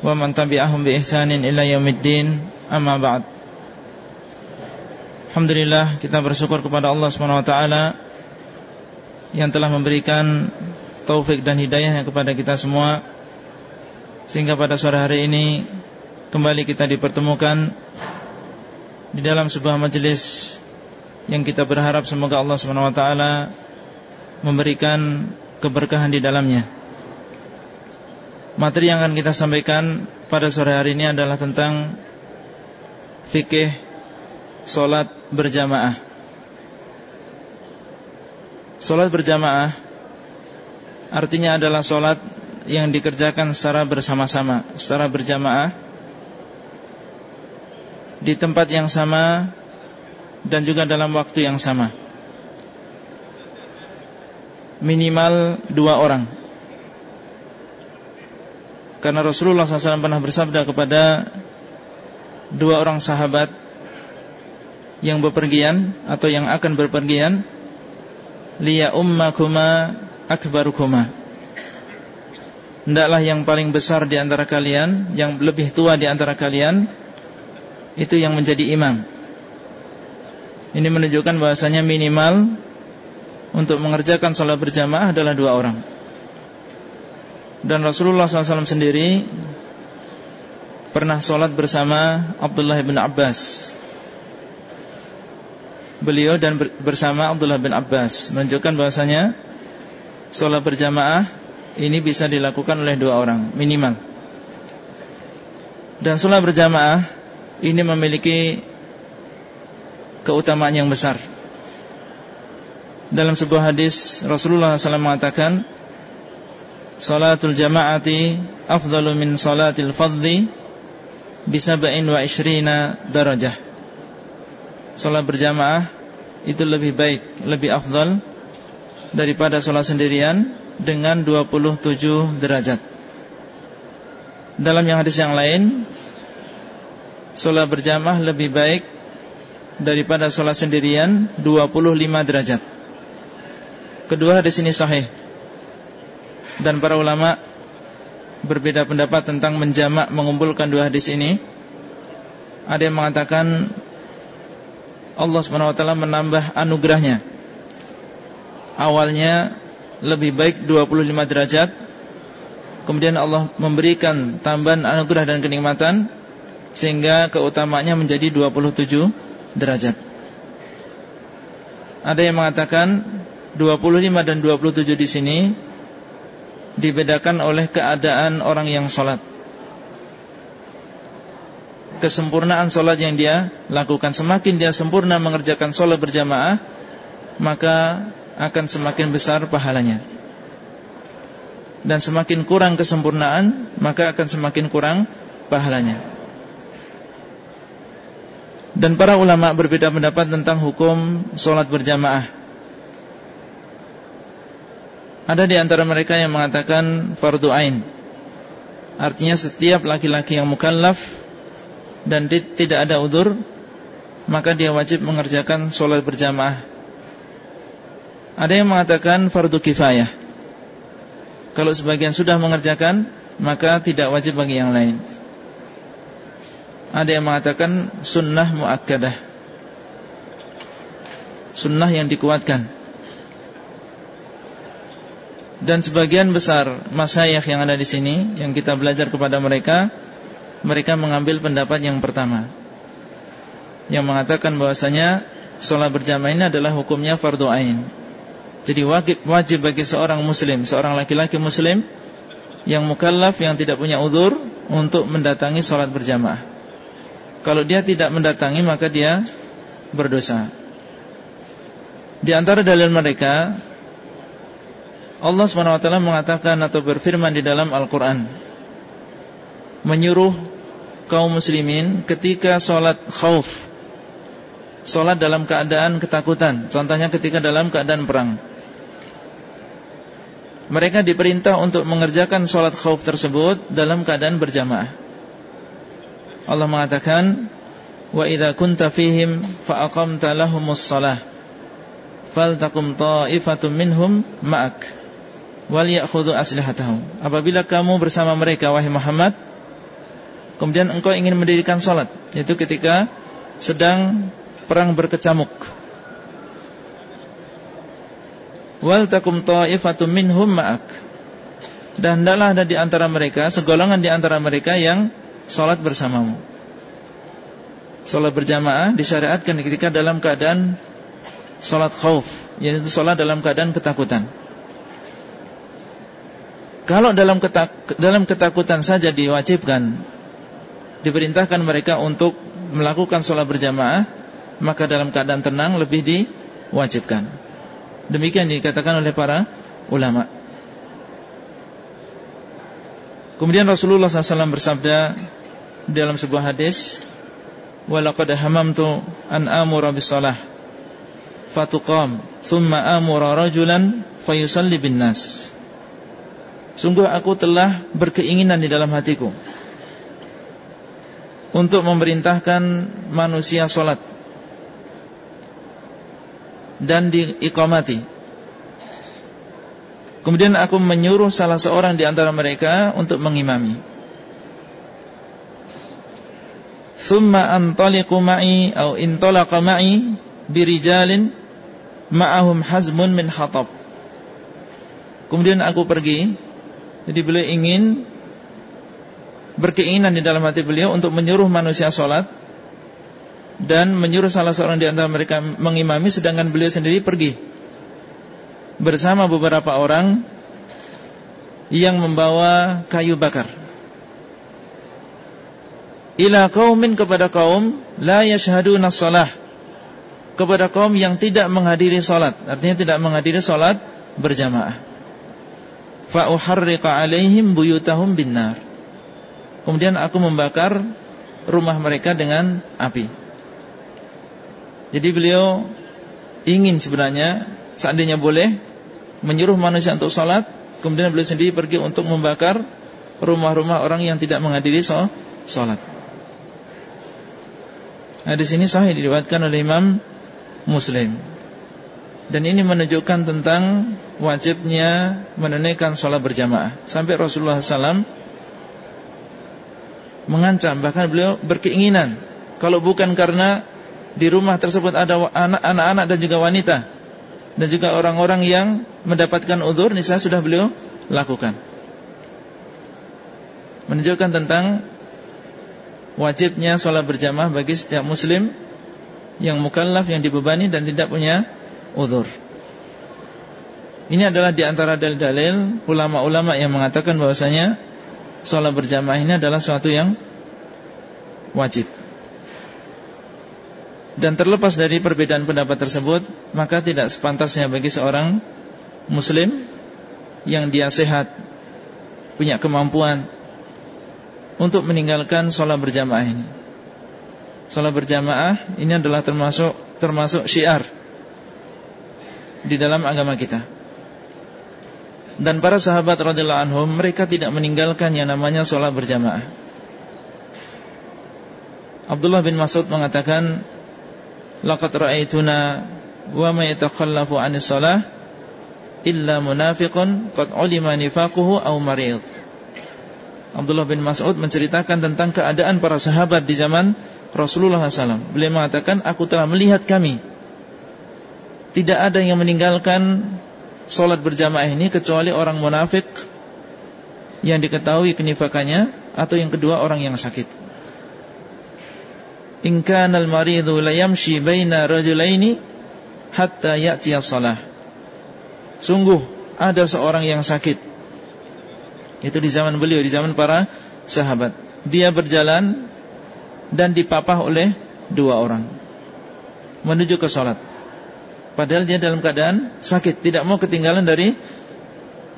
man tabi'ahum bi ihsanin ila yaumiddin. Amma ba'd. Alhamdulillah kita bersyukur kepada Allah SWT yang telah memberikan taufik dan hidayah kepada kita semua. Sehingga pada sore hari ini kembali kita dipertemukan di dalam sebuah majelis yang kita berharap semoga Allah SWT memberikan keberkahan di dalamnya Materi yang akan kita sampaikan pada sore hari ini adalah tentang fikih solat berjamaah. Solat berjamaah artinya adalah solat yang dikerjakan secara bersama-sama, secara berjamaah di tempat yang sama dan juga dalam waktu yang sama. Minimal dua orang karena Rasulullah SAW pernah bersabda kepada Dua orang sahabat Yang bepergian Atau yang akan berpergian Liya ummakuma akbarukuma Hendaklah yang paling besar di antara kalian Yang lebih tua di antara kalian Itu yang menjadi imam. Ini menunjukkan bahasanya minimal Untuk mengerjakan sholat berjamaah adalah dua orang dan Rasulullah SAW sendiri Pernah sholat bersama Abdullah bin Abbas. Beliau dan bersama Abdullah bin Abbas. Menunjukkan bahasanya Sholat berjamaah Ini bisa dilakukan oleh dua orang Minimal. Dan sholat berjamaah Ini memiliki Keutamaan yang besar. Dalam sebuah hadis Rasulullah SAW mengatakan Salatul jama'ati afdalu min salatil fadhi Bisaba'in wa ishrina darajah. Salat berjamaah Itu lebih baik Lebih afdal Daripada salat sendirian Dengan 27 derajat. Dalam yang hadis yang lain Salat berjamaah lebih baik Daripada salat sendirian 25 derajat. Kedua hadis ini sahih dan para ulama berbeda pendapat tentang menjamak mengumpulkan dua hadis ini. Ada yang mengatakan Allah SWT menambah anugerahnya. Awalnya lebih baik 25 derajat. Kemudian Allah memberikan tambahan anugerah dan kenikmatan sehingga keutamanya menjadi 27 derajat. Ada yang mengatakan 25 dan 27 di sini dibedakan oleh keadaan orang yang sholat. Kesempurnaan sholat yang dia lakukan. Semakin dia sempurna mengerjakan sholat berjamaah Maka akan semakin besar pahalanya. Dan semakin kurang kesempurnaan Maka akan semakin kurang pahalanya. Dan para ulama berbeda pendapat tentang hukum sholat berjamaah ada di antara mereka yang mengatakan fardu ain. Artinya setiap laki-laki yang mukallaf dan tidak ada udur, maka dia wajib mengerjakan sholat berjamaah. Ada yang mengatakan fardu kifayah. Kalau sebagian sudah mengerjakan, maka tidak wajib bagi yang lain. Ada yang mengatakan sunnah muakkadah. Sunnah yang dikuatkan dan sebagian besar masayikh yang ada di sini yang kita belajar kepada mereka mereka mengambil pendapat yang pertama yang mengatakan bahwasanya sholat berjamaah ini adalah hukumnya fardu ain. Jadi wajib wajib bagi seorang muslim, seorang laki-laki muslim yang mukallaf yang tidak punya udur untuk mendatangi sholat berjamaah. Kalau dia tidak mendatangi maka dia berdosa. Di antara dalil mereka Allah SWT mengatakan atau berfirman di dalam Al-Quran menyuruh kaum muslimin ketika sholat khauf. Sholat dalam keadaan ketakutan Contohnya ketika dalam keadaan perang. Mereka diperintah untuk mengerjakan sholat khauf tersebut Dalam keadaan berjamaah. Allah mengatakan Wa idha kunta fihim Fa'aqamta lahumus salah Faltakum ta'ifatum minhum ma'ak Wal ya'khudu aslihatahum Apabila kamu bersama mereka Wahai Muhammad Kemudian engkau ingin mendirikan sholat Yaitu ketika sedang perang berkecamuk. Wal takum ta'ifatum minhum ma'ak. Dan hendaklah ada di antara mereka segolongan di antara mereka yang salat bersamamu. Salat berjamaah disyariatkan ketika dalam keadaan salat khauf, yaitu salat dalam keadaan ketakutan. Kalau dalam ketak dalam ketakutan saja diwajibkan diperintahkan mereka untuk melakukan sholat berjamaah maka dalam keadaan tenang lebih diwajibkan. Demikian dikatakan oleh para ulama. Kemudian Rasulullah SAW bersabda dalam sebuah hadis, "Walaqad hamamtu an amura bis-shalah fatuqam, thumma amura rajulan fayusalli bin-nas." Sungguh aku telah berkeinginan di dalam hatiku untuk memerintahkan manusia solat dan diikomati. Kemudian aku menyuruh salah seorang di antara mereka untuk mengimami. Thumma antaliqu ma'i atau intalaqa ma'i birijalin ma'ahum hazmun min hatab. Kemudian aku pergi. Jadi beliau ingin berkeinginan di dalam hati beliau untuk menyuruh manusia sholat dan menyuruh salah seorang di antara mereka mengimami sedangkan beliau sendiri pergi bersama beberapa orang yang membawa kayu bakar. Ila qaumin kepada kaum la yashhaduna shalah kepada kaum yang tidak menghadiri salat artinya tidak menghadiri salat berjamaah fa uharriqa alaihim buyutahum binnar kemudian aku membakar rumah mereka dengan api jadi beliau ingin sebenarnya seandainya boleh menyuruh manusia untuk sholat, kemudian beliau sendiri pergi untuk membakar rumah-rumah orang yang tidak menghadiri sholat. Nah, di sini sahih diriwayatkan oleh Imam Muslim. Dan ini menunjukkan tentang wajibnya menunaikan sholat berjamaah. Sampai Rasulullah SAW mengancam, bahkan beliau berkeinginan. Kalau bukan karena di rumah tersebut ada anak-anak dan juga wanita dan juga orang-orang yang mendapatkan udur niscaya sudah beliau lakukan. Menunjukkan tentang wajibnya sholat berjamaah bagi setiap muslim yang mukallaf yang dibebani dan tidak punya udur. Ini adalah di antara dalil-dalil ulama-ulama yang mengatakan bahwasanya sholat berjamaah ini adalah suatu yang wajib. Dan terlepas dari perbedaan pendapat tersebut Maka tidak sepantasnya bagi seorang Muslim Yang dia sehat Punya kemampuan Untuk meninggalkan sholat berjamaah ini Sholat berjamaah Ini adalah termasuk Termasuk syiar Di dalam agama kita Dan para sahabat radhiyallahu anhum Mereka tidak meninggalkan yang namanya sholat berjamaah Abdullah bin Mas'ud mengatakan laqad ra'aituna wa ma yatakhallafu 'anis shalah illa munafiqun qad 'ulima nifaquhu aw marid. Abdullah bin Mas'ud menceritakan tentang keadaan para sahabat di zaman Rasulullah SAW. Beliau mengatakan, aku telah melihat kami. Tidak ada yang meninggalkan solat berjamaah ini kecuali orang munafik yang diketahui kenifakannya atau yang kedua orang yang sakit in kana al-maridu la yamshi baina rajulaini hatta ya'tiya shalah. Sungguh ada seorang yang sakit. Itu di zaman beliau, di zaman para sahabat. Dia berjalan dan dipapah oleh dua orang menuju ke salat. Padahal dia dalam keadaan sakit, tidak mau ketinggalan dari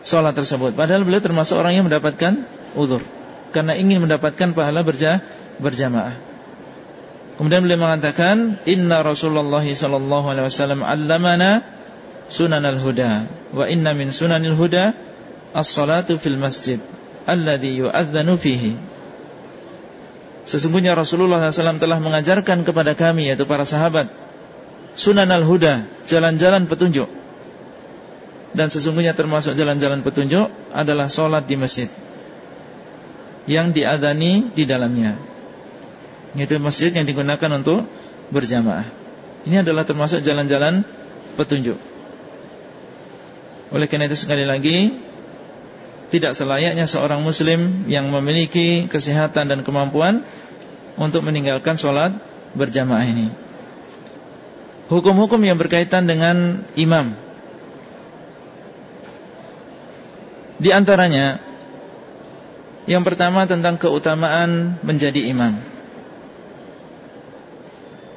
salat tersebut. Padahal beliau termasuk orang yang mendapatkan uzur. karena ingin mendapatkan pahala berja berjamaah. Kemudian beliau mengatakan, "Inna Rasulullah sallallahu alaihi wasallam 'allamana sunanal huda wa inna min sunanil huda as-salatu fil masjid alladhi yu'adzanu fihi." Sesungguhnya Rasulullah SAW telah mengajarkan kepada kami yaitu para sahabat sunan al-huda, jalan-jalan petunjuk. Dan sesungguhnya termasuk jalan-jalan petunjuk adalah solat di masjid yang diadani di dalamnya. Itu masjid yang digunakan untuk berjamaah. Ini adalah termasuk jalan-jalan petunjuk. Oleh karena itu sekali lagi tidak selayaknya seorang muslim yang memiliki kesehatan dan kemampuan untuk meninggalkan sholat berjamaah ini. Hukum-hukum yang berkaitan dengan imam. Di antaranya Yang pertama tentang keutamaan menjadi imam.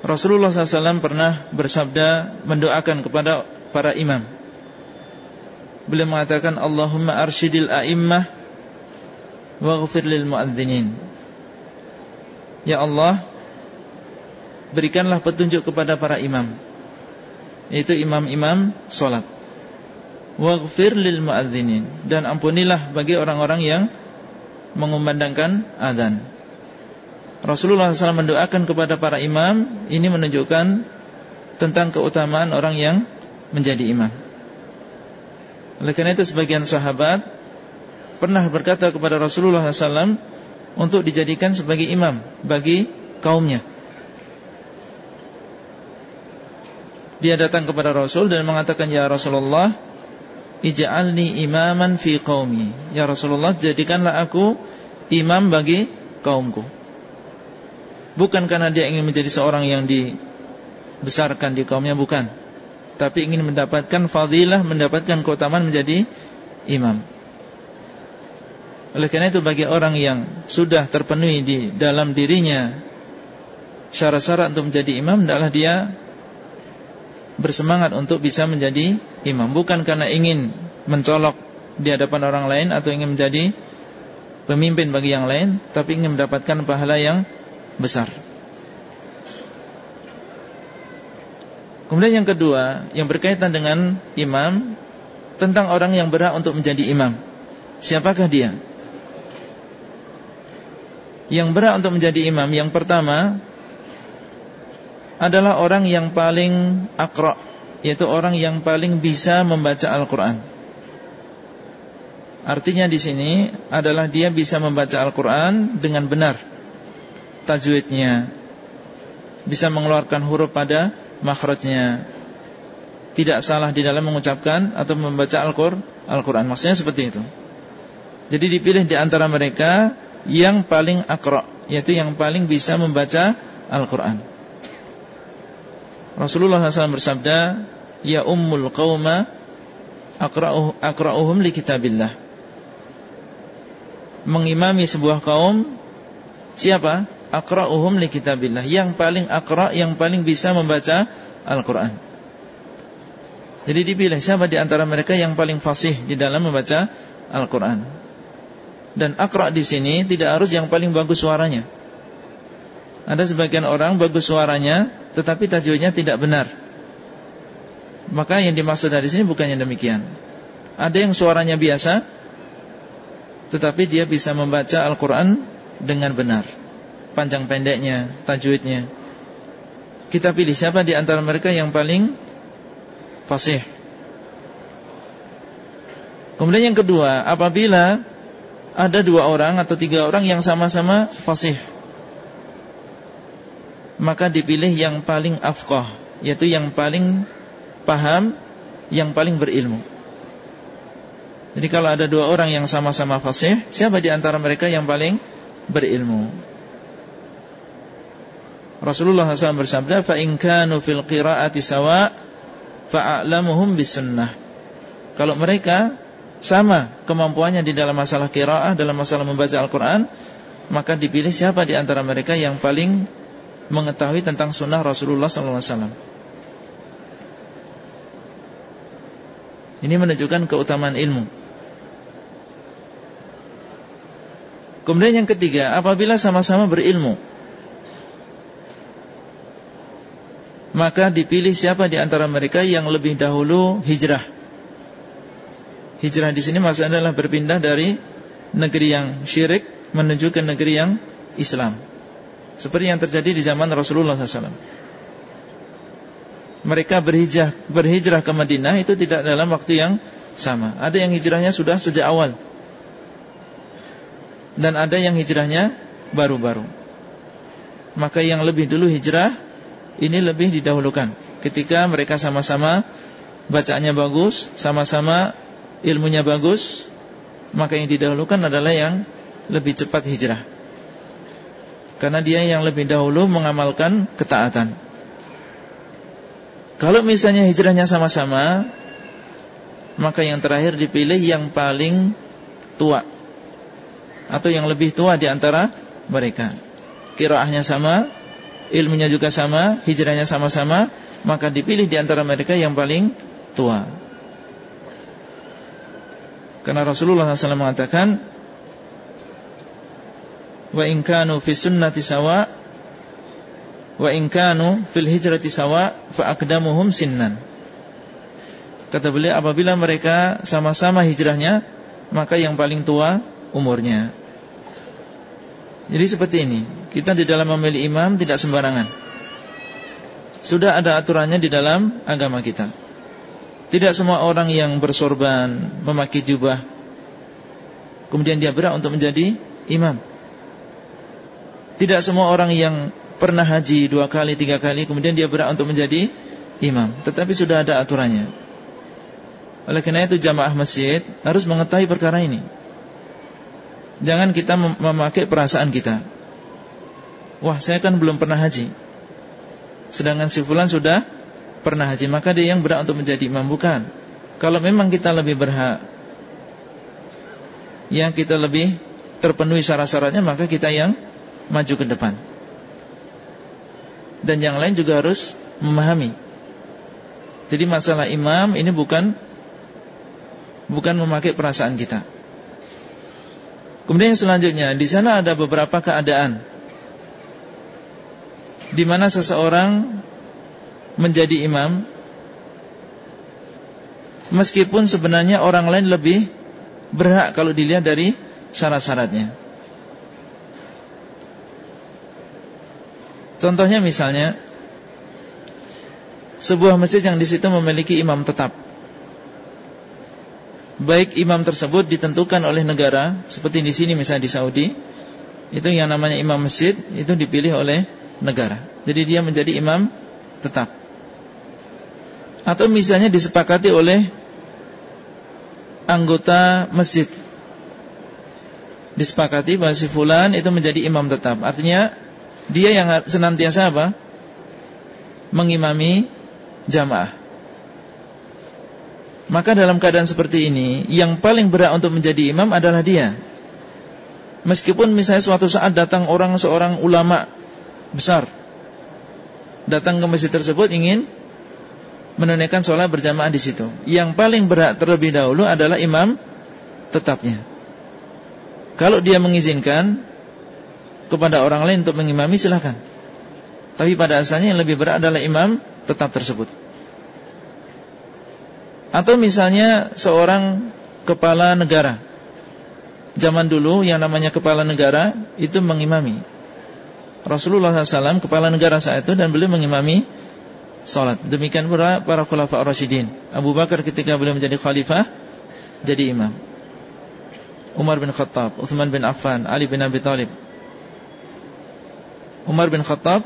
Rasulullah SAW pernah bersabda Mendoakan kepada para imam. Beliau mengatakan Allahumma arshidil a'immah Waghfir lil muadzinin. Ya Allah Berikanlah petunjuk kepada para imam. Yaitu imam-imam solat Waghfir lil muadzinin. Dan ampunilah bagi orang-orang yang Mengumandangkan adhan Rasulullah SAW mendoakan kepada para imam. Ini menunjukkan Tentang keutamaan orang yang Menjadi imam. Oleh karena itu sebagian sahabat pernah berkata kepada Rasulullah SAW untuk dijadikan sebagai imam bagi kaumnya. Dia datang kepada Rasul dan mengatakan ya Rasulullah, ij'alni imaman fi qaumi. Ya Rasulullah, jadikanlah aku imam bagi kaumku. Bukan karena dia ingin menjadi seorang yang dibesarkan di kaumnya, bukan tapi ingin mendapatkan fadilah, mendapatkan keutamaan menjadi imam. Oleh karena itu bagi orang yang sudah terpenuhi di dalam dirinya syarat-syarat untuk menjadi imam adalah dia bersemangat untuk bisa menjadi imam bukan karena ingin mencolok di hadapan orang lain atau ingin menjadi pemimpin bagi yang lain tapi ingin mendapatkan pahala yang besar. Kemudian yang kedua Yang berkaitan dengan imam Tentang orang yang berhak untuk menjadi imam Siapakah dia? Yang berhak untuk menjadi imam Yang pertama Adalah orang yang paling akra Yaitu orang yang paling bisa membaca Al-Quran Artinya di sini adalah dia bisa membaca Al-Quran dengan benar Tajwidnya Bisa mengeluarkan huruf pada makhrajnya tidak salah di dalam mengucapkan atau membaca Al-Qur'an. Maksudnya seperti itu. Jadi dipilih di antara mereka yang paling akra, yaitu yang paling bisa membaca Al-Qur'an. Rasulullah SAW bersabda, "Ya ummul qauma aqra'uh aqra'uhum li kitabillah." Mengimami sebuah kaum siapa? aqra'uhum li kitabillah, yang paling aqra, yang paling bisa membaca Al-Qur'an. Jadi dipilih siapa di antara mereka yang paling fasih di dalam membaca Al-Qur'an. Dan aqra di sini tidak harus yang paling bagus suaranya. Ada sebagian orang bagus suaranya tetapi tajwidnya tidak benar. Maka yang dimaksud dari sini bukannya demikian. Ada yang suaranya biasa tetapi dia bisa membaca Al-Qur'an dengan benar panjang pendeknya, tajwidnya. Kita pilih siapa di antara mereka yang paling fasih. Kemudian yang kedua, apabila ada dua orang atau tiga orang yang sama-sama fasih, maka dipilih yang paling afqah, yaitu yang paling paham, yang paling berilmu. Jadi kalau ada dua orang yang sama-sama fasih, siapa di antara mereka yang paling berilmu? Rasulullah SAW bersabda, "Fa in kanu fil qira'ati sawa fa'alamuhum bisunnah." Kalau mereka sama kemampuannya di dalam masalah qiraah, dalam masalah membaca Al-Qur'an, maka dipilih siapa di antara mereka yang paling mengetahui tentang sunnah Rasulullah SAW. Ini menunjukkan keutamaan ilmu. Kemudian yang ketiga, apabila sama-sama berilmu, maka dipilih siapa di antara mereka yang lebih dahulu hijrah. Hijrah di sini maksudnya adalah berpindah dari negeri yang syirik menuju ke negeri yang Islam. Seperti yang terjadi di zaman Rasulullah SAW. Mereka berhijrah, berhijrah ke Madinah itu tidak dalam waktu yang sama. Ada yang hijrahnya sudah sejak awal dan ada yang hijrahnya baru-baru. Maka yang lebih dulu hijrah ini lebih didahulukan ketika mereka sama-sama bacaannya bagus, sama-sama ilmunya bagus, maka yang didahulukan adalah yang lebih cepat hijrah. Karena dia yang lebih dahulu mengamalkan ketaatan. Kalau misalnya hijrahnya sama-sama, maka yang terakhir dipilih yang paling tua atau yang lebih tua di antara mereka. Kiraahnya sama, ilmunya juga sama, hijrahnya sama-sama, maka dipilih di antara mereka yang paling tua. Karena Rasulullah SAW mengatakan, wa in kanu fi sunnati sawa wa in kanu fil hijrati sawa fa aqdamuhum sinnan. Kata beliau apabila mereka sama-sama hijrahnya, maka yang paling tua umurnya. Jadi seperti ini, kita di dalam memilih imam tidak sembarangan. Sudah ada aturannya di dalam agama kita. Tidak semua orang yang bersorban, memakai jubah, kemudian dia berat untuk menjadi imam. Tidak semua orang yang pernah haji dua kali, tiga kali, kemudian dia berat untuk menjadi imam. Tetapi sudah ada aturannya. Oleh karena itu jamaah masjid harus mengetahui perkara ini. Jangan kita memakai perasaan kita Wah saya kan belum pernah haji Sedangkan si fulan sudah pernah haji Maka dia yang berhak untuk menjadi imam Bukan Kalau memang kita lebih berhak Yang kita lebih terpenuhi syarat-syaratnya Maka kita yang maju ke depan. Dan yang lain juga harus memahami. Jadi masalah imam ini bukan Bukan memakai perasaan kita. Kemudian yang selanjutnya di sana ada beberapa keadaan di mana seseorang menjadi imam meskipun sebenarnya orang lain lebih berhak kalau dilihat dari syarat-syaratnya. Contohnya misalnya sebuah masjid yang di situ memiliki imam tetap. Baik imam tersebut ditentukan oleh negara seperti di sini misalnya di Saudi itu yang namanya imam masjid itu dipilih oleh negara. Jadi dia menjadi imam tetap. Atau misalnya disepakati oleh anggota masjid. Disepakati bahwa si fulan itu menjadi imam tetap. Artinya dia yang senantiasa apa? Mengimami jamaah. Maka dalam keadaan seperti ini Yang paling berat untuk menjadi imam adalah dia. Meskipun misalnya suatu saat datang orang seorang ulama besar Datang ke masjid tersebut ingin Menunaikan sholat berjamaah di situ. Yang paling berat terlebih dahulu adalah imam tetapnya. Kalau dia mengizinkan Kepada orang lain untuk mengimami silahkan Tapi pada asalnya yang lebih berat adalah imam tetap tersebut. Atau misalnya seorang kepala negara. Zaman dulu yang namanya kepala negara Itu mengimami. Rasulullah SAW kepala negara saat itu Dan beliau mengimami Salat. Demikian pula para khulafah Rashidin Abu Bakar ketika beliau menjadi khalifah Jadi imam. Umar bin Khattab Uthman bin Affan Ali bin Abi Talib Umar bin Khattab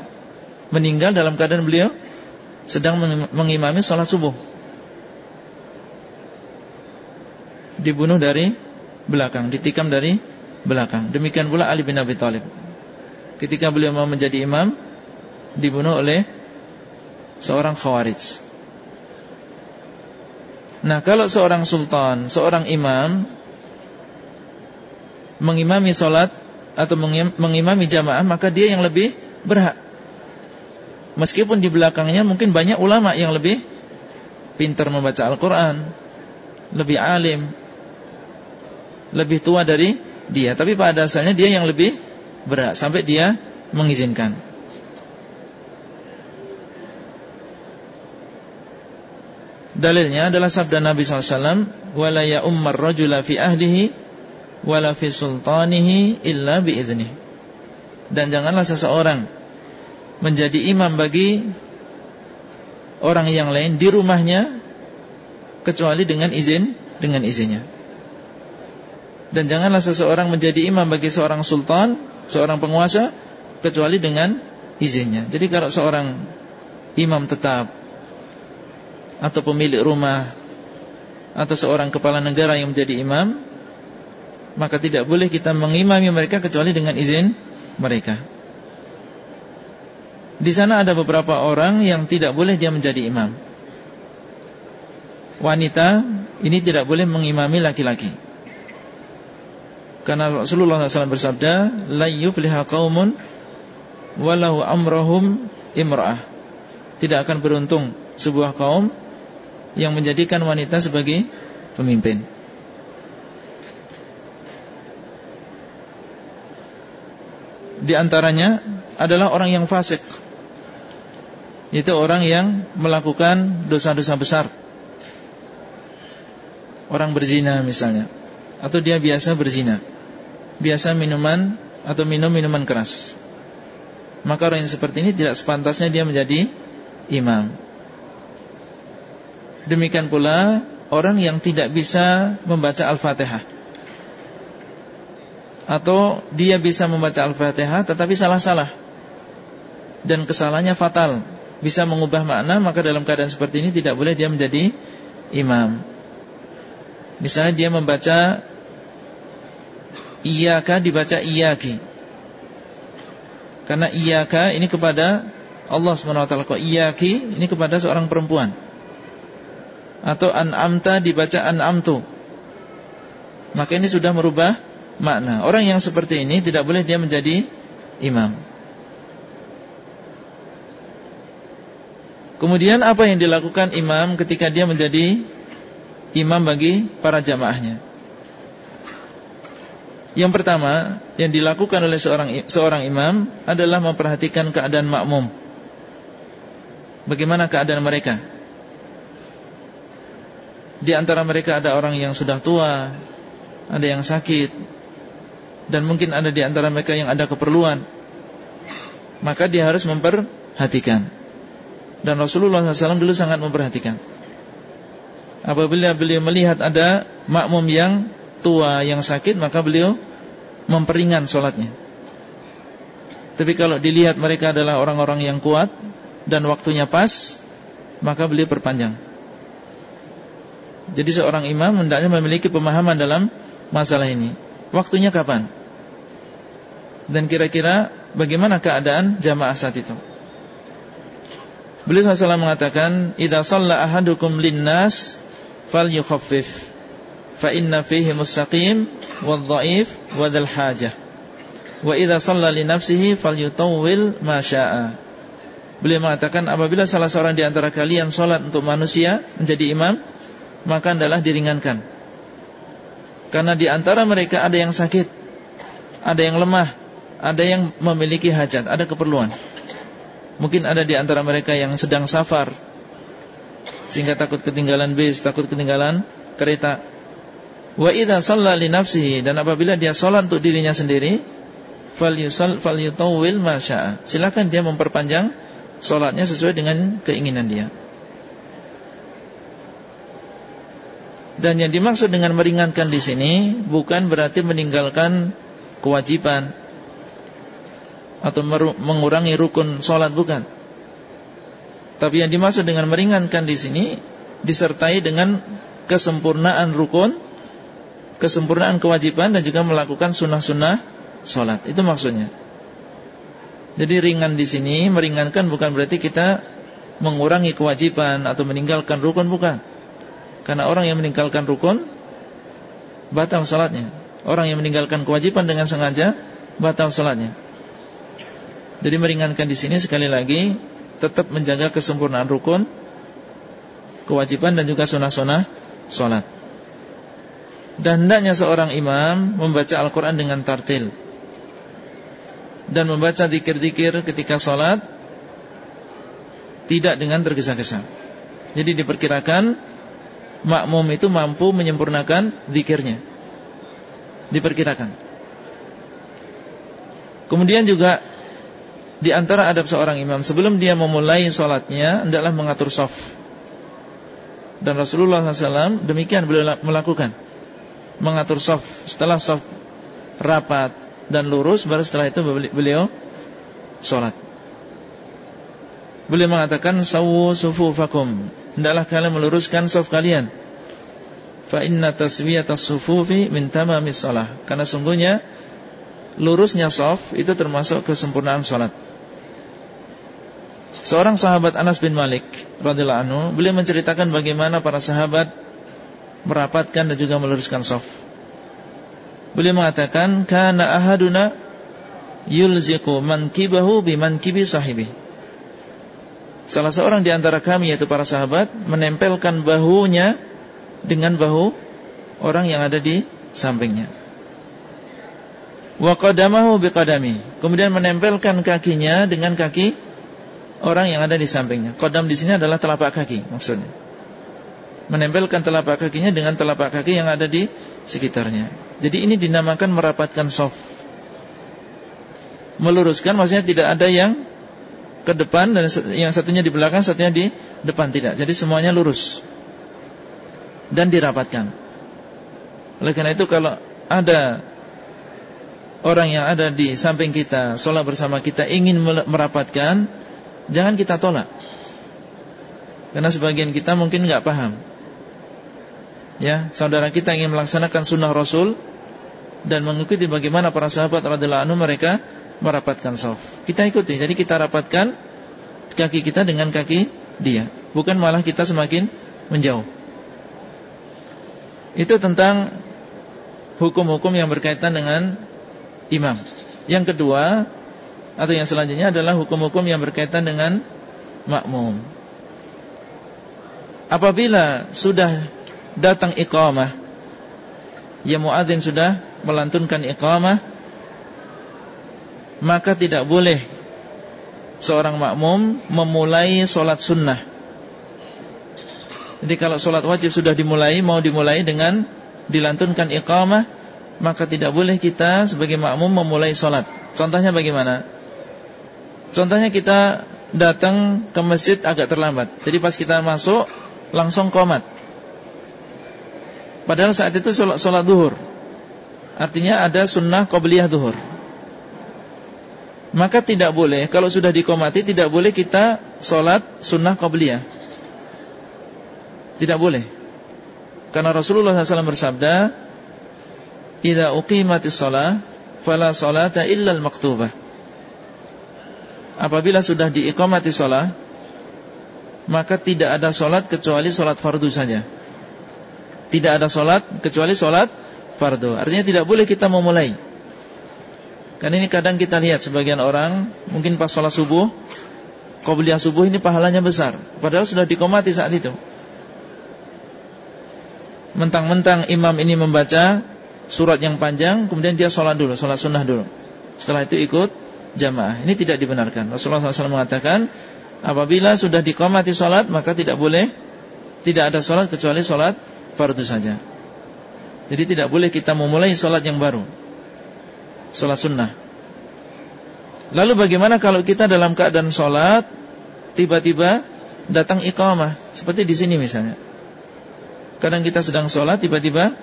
Meninggal dalam keadaan beliau Sedang mengimami salat subuh dibunuh dari belakang, ditikam dari belakang. Demikian pula Ali bin Abi Thalib. Ketika beliau mau menjadi imam, dibunuh oleh seorang khawarij. Nah, kalau seorang sultan, seorang imam mengimami solat atau mengimami jamaah, maka dia yang lebih berhak. Meskipun di belakangnya mungkin banyak ulama yang lebih pintar membaca Al-Quran, lebih alim, lebih tua dari dia, tapi pada asalnya dia yang lebih berat sampai dia mengizinkan. Dalilnya adalah sabda Nabi SAW Wala ya ummar rajula ahlihi Wala fi sultanihi illa biizni Dan janganlah seseorang Menjadi imam bagi Orang yang lain di rumahnya Kecuali dengan izin Dengan izinnya. Dan janganlah seseorang menjadi imam bagi seorang sultan Seorang penguasa Kecuali dengan izinnya. Jadi kalau seorang imam tetap atau pemilik rumah atau seorang kepala negara yang menjadi imam maka tidak boleh kita mengimami mereka kecuali dengan izin mereka. Di sana ada beberapa orang yang tidak boleh dia menjadi imam. Wanita ini tidak boleh mengimami laki-laki. Karena Rasulullah SAW bersabda, "La yufliha qaumun walau amrahum imra'ah." Tidak akan beruntung sebuah kaum yang menjadikan wanita sebagai pemimpin. Di antaranya adalah orang yang fasik. Itu orang yang melakukan dosa-dosa besar. Orang berzina misalnya. Atau dia biasa berzina. Biasa minuman atau minum minuman keras. Maka orang yang seperti ini tidak sepantasnya dia menjadi imam. Demikian pula orang yang tidak bisa membaca Al-Fatihah Atau dia bisa membaca Al-Fatihah tetapi salah-salah. Dan kesalahannya fatal. Bisa mengubah makna Maka dalam keadaan seperti ini tidak boleh dia menjadi imam. Misalnya dia membaca Iyaka dibaca iyaki Karena iyaka ini kepada Allah SWT iyaki ini kepada seorang perempuan. Atau an'amta dibaca an'amtu. Maka ini sudah merubah makna. Orang yang seperti ini tidak boleh dia menjadi imam. Kemudian apa yang dilakukan imam ketika dia menjadi imam bagi para jamaahnya? Yang pertama yang dilakukan oleh seorang seorang imam adalah memperhatikan keadaan makmum. Bagaimana keadaan mereka? Di antara mereka ada orang yang sudah tua, ada yang sakit, dan mungkin ada di antara mereka yang ada keperluan. Maka dia harus memperhatikan. Dan Rasulullah SAW dulu sangat memperhatikan. Apabila beliau melihat ada makmum yang tua, yang sakit, maka beliau memperingan sholatnya. Tapi kalau dilihat mereka adalah orang-orang yang kuat dan waktunya pas, maka beliau perpanjang. Jadi seorang imam hendaknya memiliki pemahaman dalam masalah ini. Waktunya kapan? Dan kira-kira bagaimana keadaan jamaah saat itu? Beliau SAW mengatakan, "Idza shalla ahadukum linnas falyukhaffif, fa inna fihi mustaqim wadh-dha'if wa dzal hajah. Wa idza shalla li nafsihi falyutawwil ma syaa." Beliau mengatakan apabila salah seorang di antara kalian salat untuk manusia menjadi imam, maka adalah diringankan. Karena di antara mereka ada yang sakit, ada yang lemah, ada yang memiliki hajat, ada keperluan. Mungkin ada di antara mereka yang sedang safar, sehingga takut ketinggalan bis, takut ketinggalan kereta. Wa idza shalla li nafsihi dan apabila dia salat untuk dirinya sendiri, falyusall falyutawwil ma Silakan dia memperpanjang salatnya sesuai dengan keinginan dia. Dan yang dimaksud dengan meringankan di sini bukan berarti meninggalkan kewajiban atau mengurangi rukun sholat bukan. Tapi yang dimaksud dengan meringankan di sini disertai dengan kesempurnaan rukun, kesempurnaan kewajiban dan juga melakukan sunnah-sunnah sholat. Itu maksudnya. Jadi ringan di sini meringankan bukan berarti kita mengurangi kewajiban atau meninggalkan rukun bukan. Karena orang yang meninggalkan rukun batal salatnya. Orang yang meninggalkan kewajiban dengan sengaja batal salatnya. Jadi meringankan di sini sekali lagi tetap menjaga kesempurnaan rukun, kewajiban dan juga sunnah-sunnah salat. Dan hendaknya seorang imam membaca Al-Quran dengan tartil. Dan membaca dikir-dikir ketika sholat Tidak dengan tergesa-gesa. Jadi diperkirakan Makmum itu mampu menyempurnakan zikirnya Diperkirakan. Kemudian juga Di antara adab seorang imam Sebelum dia memulai sholatnya Hendaklah mengatur soft Dan Rasulullah SAW demikian beliau melakukan. Mengatur soft Setelah soft rapat dan lurus Baru setelah itu beliau sholat. Beliau mengatakan Sawu sufufakum. Hendaklah kalian meluruskan soft kalian. Fa inna taswiyatas sufufi min tamamis salah Karena sungguhnya Lurusnya soft itu termasuk kesempurnaan sholat Seorang sahabat Anas bin Malik radhiyallahu anhu, beliau menceritakan bagaimana para sahabat merapatkan dan juga meluruskan saf. Beliau mengatakan kana ahaduna yulziqu mankibahu bimankibi sahibi. Salah seorang di antara kami yaitu para sahabat menempelkan bahunya dengan bahu orang yang ada di sampingnya. Wa qadamahu biqadami. Kemudian menempelkan kakinya dengan kaki orang yang ada di sampingnya. Qadam di sini adalah telapak kaki maksudnya menempelkan telapak kakinya dengan telapak kaki yang ada di sekitarnya. Jadi ini dinamakan merapatkan soft. Meluruskan maksudnya tidak ada yang ke depan dan yang satunya di belakang, satunya di depan tidak. Jadi semuanya lurus dan dirapatkan. Oleh karena itu kalau ada orang yang ada di samping kita, sholat bersama kita ingin merapatkan, jangan kita tolak. Karena sebagian kita mungkin nggak paham ya saudara kita ingin melaksanakan sunnah Rasul dan mengikuti bagaimana para sahabat radhiyallahu anhu mereka merapatkan saf. Kita ikuti. Jadi kita rapatkan kaki kita dengan kaki dia, bukan malah kita semakin menjauh. Itu tentang hukum-hukum yang berkaitan dengan imam. Yang kedua atau yang selanjutnya adalah hukum-hukum yang berkaitan dengan makmum. Apabila sudah datang iqamah Ya muadzin sudah melantunkan iqamah Maka tidak boleh Seorang makmum memulai solat sunnah Jadi kalau solat wajib sudah dimulai Mau dimulai dengan dilantunkan iqamah Maka tidak boleh kita sebagai makmum memulai solat Contohnya bagaimana? Contohnya kita datang ke masjid agak terlambat. Jadi pas kita masuk Langsung komat. Padahal saat itu sholat, sholat duhur. Artinya ada sunnah qobliyah duhur. Maka tidak boleh Kalau sudah dikomati tidak boleh kita Sholat sunnah qobliyah. Tidak boleh. Karena Rasulullah SAW bersabda Ida uqimatis sholat Fala sholata illa al-maktubah Apabila sudah diikomati sholat Maka tidak ada sholat kecuali sholat fardu saja tidak ada solat kecuali solat fardu. Artinya tidak boleh kita memulai. Karena ini kadang kita lihat sebagian orang mungkin pas solat subuh, qobliyah subuh ini pahalanya besar, padahal sudah dikomati saat itu. Mentang-mentang imam ini membaca surat yang panjang, kemudian dia solat dulu, solat sunnah dulu. Setelah itu ikut jamaah. Ini tidak dibenarkan. Rasulullah SAW mengatakan, apabila sudah dikomati solat, maka tidak boleh, tidak ada solat kecuali solat fardu saja. Jadi tidak boleh kita memulai sholat yang baru Sholat sunnah Lalu bagaimana kalau kita dalam keadaan sholat Tiba-tiba datang iqamah Seperti di sini misalnya Kadang kita sedang sholat Tiba-tiba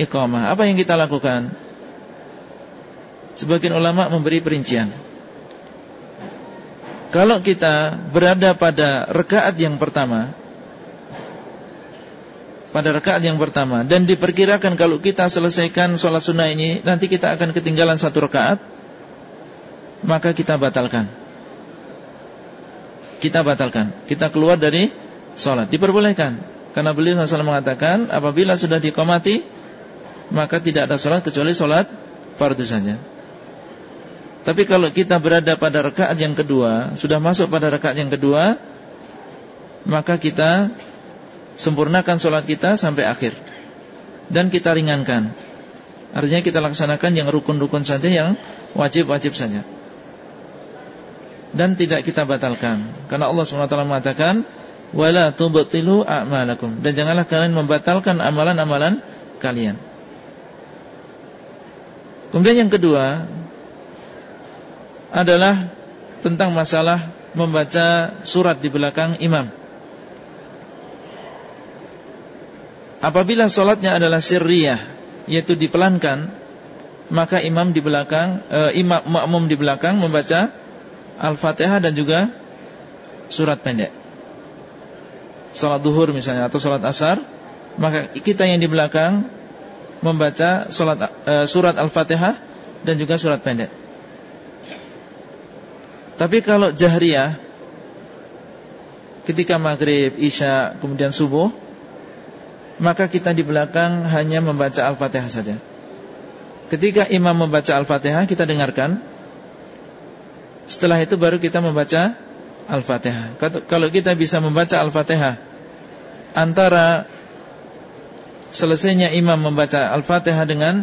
iqamah Apa yang kita lakukan? Sebagian ulama memberi perincian. Kalau kita berada pada rekaat yang pertama pada rakaat yang pertama dan diperkirakan kalau kita selesaikan sholat sunnah ini nanti kita akan ketinggalan satu rakaat maka kita batalkan. Kita batalkan. Kita keluar dari sholat. Diperbolehkan. Karena beliau SAW mengatakan apabila sudah dikomati maka tidak ada sholat kecuali sholat fardu saja tapi kalau kita berada pada rakaat yang kedua sudah masuk pada rakaat yang kedua maka kita sempurnakan sholat kita sampai akhir dan kita ringankan. Artinya kita laksanakan yang rukun-rukun saja yang wajib-wajib saja. Dan tidak kita batalkan. Karena Allah SWT mengatakan, "Wala tubtilu a'malakum." Dan janganlah kalian membatalkan amalan-amalan kalian. Kemudian yang kedua adalah tentang masalah membaca surat di belakang imam. Apabila solatnya adalah sirriyah Yaitu dipelankan Maka imam di belakang e, Imam makmum di belakang membaca Al-Fatihah dan juga Surat pendek Salat duhur misalnya atau salat asar Maka kita yang di belakang Membaca salat, e, surat Al-Fatihah Dan juga surat pendek Tapi kalau jahriyah Ketika maghrib, isya, kemudian subuh maka kita di belakang hanya membaca Al-Fatihah saja. Ketika imam membaca Al-Fatihah kita dengarkan. Setelah itu baru kita membaca Al-Fatihah. Kalau kita bisa membaca Al-Fatihah antara selesainya imam membaca Al-Fatihah dengan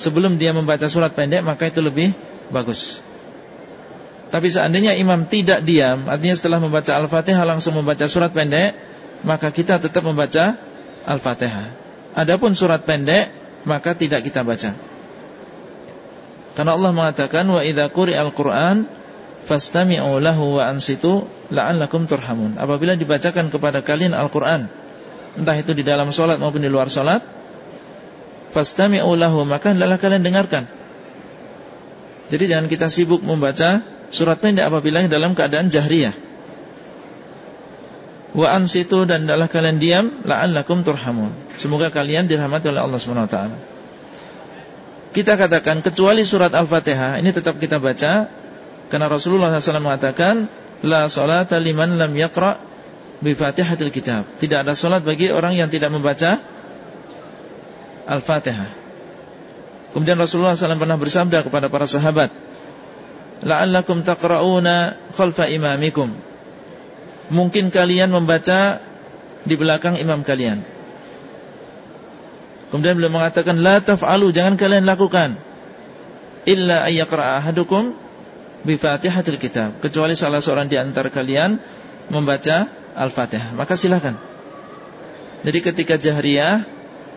sebelum dia membaca surat pendek maka itu lebih bagus. Tapi seandainya imam tidak diam, artinya setelah membaca Al-Fatihah langsung membaca surat pendek, maka kita tetap membaca Al-Fatihah. Adapun surat pendek maka tidak kita baca. Karena Allah mengatakan wa idza quri'al Qur'an fastami'u lahu wa ansitu la'allakum turhamun. Apabila dibacakan kepada kalian Al-Qur'an, entah itu di dalam salat maupun di luar salat, fastami'u lahu maka hendaklah kalian dengarkan. Jadi jangan kita sibuk membaca surat pendek apabila dalam keadaan jahriyah wa ansitu dan adalah kalian diam la'allakum turhamun. Semoga kalian dirahmati oleh Allah Subhanahu wa taala. Kita katakan kecuali surat Al-Fatihah ini tetap kita baca karena Rasulullah SAW mengatakan la salata liman lam yaqra bi Fatihatil kitab. Tidak ada salat bagi orang yang tidak membaca Al-Fatihah. Kemudian Rasulullah SAW pernah bersabda kepada para sahabat, "La'allakum taqra'una khalfa imamikum." mungkin kalian membaca di belakang imam kalian. Kemudian beliau mengatakan la taf'alu jangan kalian lakukan illa ayyaqra ahadukum bi Fatihatil kitab kecuali salah seorang di antara kalian membaca Al-Fatihah maka silakan. Jadi ketika jahriyah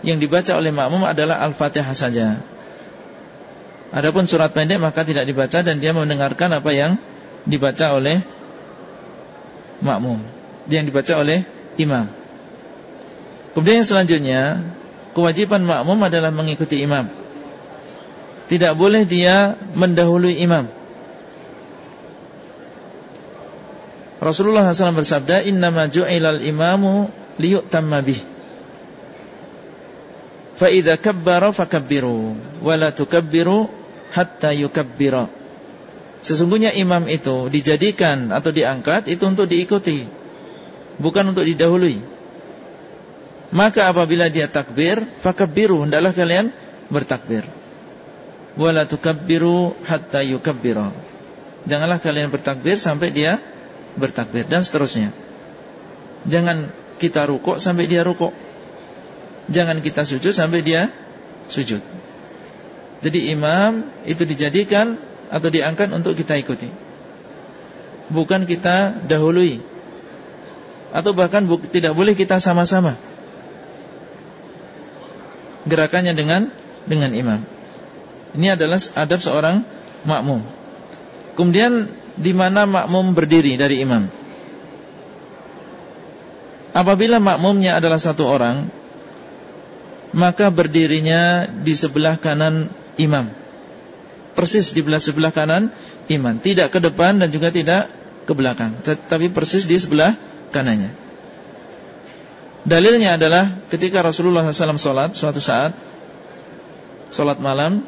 yang dibaca oleh makmum adalah Al-Fatihah saja. Adapun surat pendek maka tidak dibaca dan dia mendengarkan apa yang dibaca oleh makmum yang dibaca oleh imam. Kemudian yang selanjutnya kewajiban makmum adalah mengikuti imam. Tidak boleh dia mendahului imam. Rasulullah SAW bersabda, "Innama ju'ilal imamu liyu'tamma bih." Fa idza kabbara fakabbiru wa tukabbiru hatta yukabbira. Sesungguhnya imam itu dijadikan atau diangkat itu untuk diikuti Bukan untuk didahului. Maka apabila dia takbir Fakabbiru, hendaklah kalian bertakbir. Wala tukabbiru hatta yukabbira. Janganlah kalian bertakbir sampai dia bertakbir Dan seterusnya. Jangan kita rukuk sampai dia rukuk. Jangan kita sujud sampai dia sujud Jadi imam itu dijadikan atau diangkat untuk kita ikuti. Bukan kita dahului. Atau bahkan tidak boleh kita sama-sama. Gerakannya dengan dengan imam. Ini adalah adab seorang makmum. Kemudian di mana makmum berdiri dari imam? Apabila makmumnya adalah satu orang, maka berdirinya di sebelah kanan imam persis di belah sebelah kanan iman, tidak ke depan dan juga tidak ke belakang, tetapi persis di sebelah kanannya. Dalilnya adalah ketika Rasulullah SAW sholat suatu saat sholat malam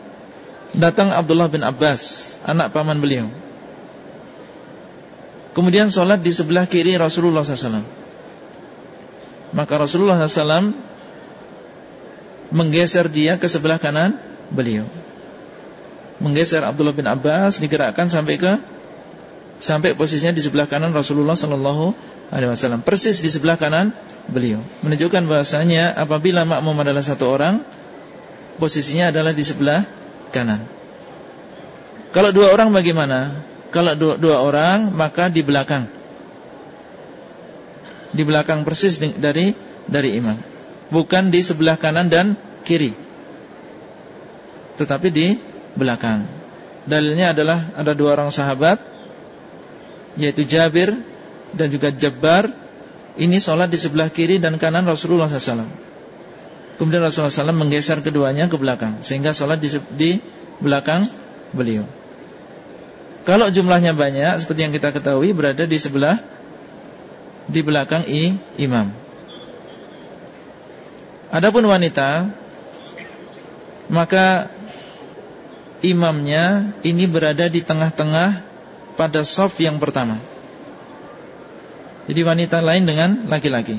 datang Abdullah bin Abbas anak paman beliau. Kemudian sholat di sebelah kiri Rasulullah SAW. Maka Rasulullah SAW menggeser dia ke sebelah kanan beliau menggeser Abdullah bin Abbas digerakkan sampai ke sampai posisinya di sebelah kanan Rasulullah sallallahu alaihi wasallam, persis di sebelah kanan beliau. Menunjukkan bahasanya apabila makmum adalah satu orang, posisinya adalah di sebelah kanan. Kalau dua orang bagaimana? Kalau dua, dua orang maka di belakang. Di belakang persis dari dari imam. Bukan di sebelah kanan dan kiri. Tetapi di belakang. Dalilnya adalah ada dua orang sahabat yaitu Jabir dan juga Jabbar ini sholat di sebelah kiri dan kanan Rasulullah SAW. Kemudian Rasulullah SAW menggeser keduanya ke belakang sehingga sholat di, di belakang beliau. Kalau jumlahnya banyak seperti yang kita ketahui berada di sebelah di belakang i, imam. Adapun wanita maka imamnya ini berada di tengah-tengah pada soft yang pertama. Jadi wanita lain dengan laki-laki.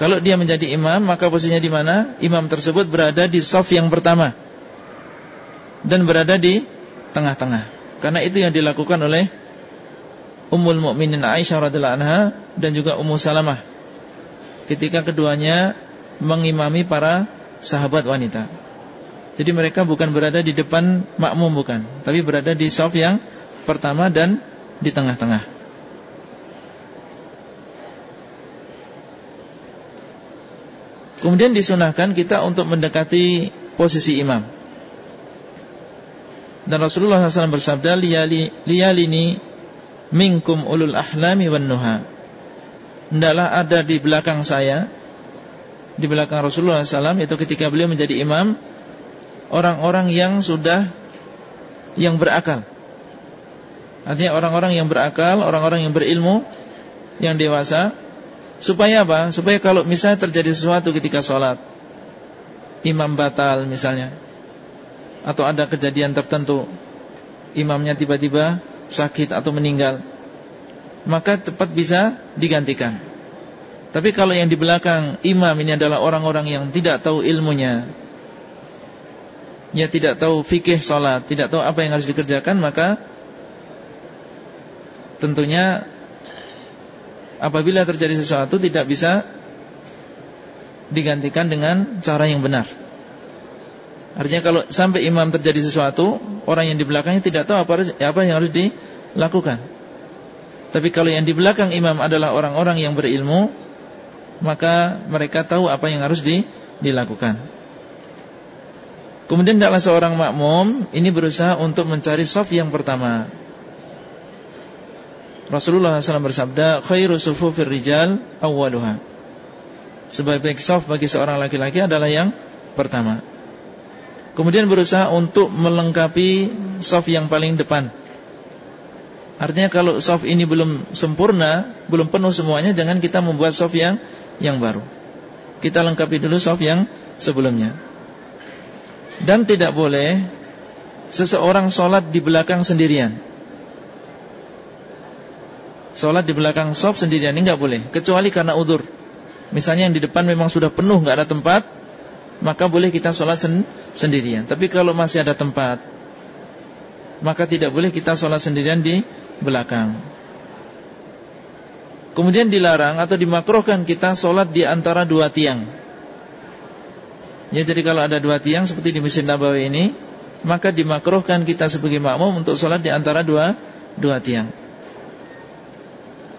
Kalau dia menjadi imam, maka posisinya di mana? Imam tersebut berada di soft yang pertama dan berada di tengah-tengah. Karena itu yang dilakukan oleh Ummul Mukminin Aisyah radhiallahu anha dan juga Ummu Salamah ketika keduanya mengimami para sahabat wanita. Jadi mereka bukan berada di depan makmum bukan, tapi berada di soft yang pertama dan di tengah-tengah. Kemudian disunahkan kita untuk mendekati posisi imam. Dan Rasulullah SAW bersabda, Liyali, Liyalini minkum ulul ahlami wan nuha. Ada di belakang saya, di belakang Rasulullah SAW, itu ketika beliau menjadi imam, orang-orang yang sudah, yang berakal. Artinya orang-orang yang berakal, orang-orang yang berilmu, yang dewasa, supaya apa? Supaya kalau misalnya terjadi sesuatu ketika sholat, imam batal misalnya, atau ada kejadian tertentu, imamnya tiba-tiba sakit atau meninggal, maka cepat bisa digantikan. Tapi kalau yang di belakang imam ini adalah orang-orang yang tidak tahu ilmunya, ya tidak tahu fikih sholat, tidak tahu apa yang harus dikerjakan, maka tentunya apabila terjadi sesuatu tidak bisa digantikan dengan cara yang benar. Artinya kalau sampai imam terjadi sesuatu, orang yang di belakangnya tidak tahu apa, apa yang harus dilakukan. Tapi kalau yang di belakang imam adalah orang-orang yang berilmu, maka mereka tahu apa yang harus di, dilakukan. Kemudian tidaklah seorang makmum ini berusaha untuk mencari soft yang pertama. Rasulullah SAW bersabda, khairu sufufir rijal awwaluha. Sebaik-baik saf bagi seorang laki-laki adalah yang pertama. Kemudian berusaha untuk melengkapi saf yang paling depan. Artinya kalau saf ini belum sempurna, belum penuh semuanya, jangan kita membuat saf yang yang baru. Kita lengkapi dulu saf yang sebelumnya. Dan tidak boleh seseorang sholat di belakang sendirian. Sholat di belakang sof sendirian ini nggak boleh Kecuali karena udur. Misalnya yang di depan memang sudah penuh nggak ada tempat Maka boleh kita sholat sen sendirian. Tapi kalau masih ada tempat Maka tidak boleh kita sholat sendirian di belakang. Kemudian dilarang atau dimakruhkan kita sholat di antara dua tiang Ya jadi kalau ada dua tiang seperti di Masjid Nabawi ini Maka dimakruhkan kita sebagai makmum untuk sholat di antara dua, dua tiang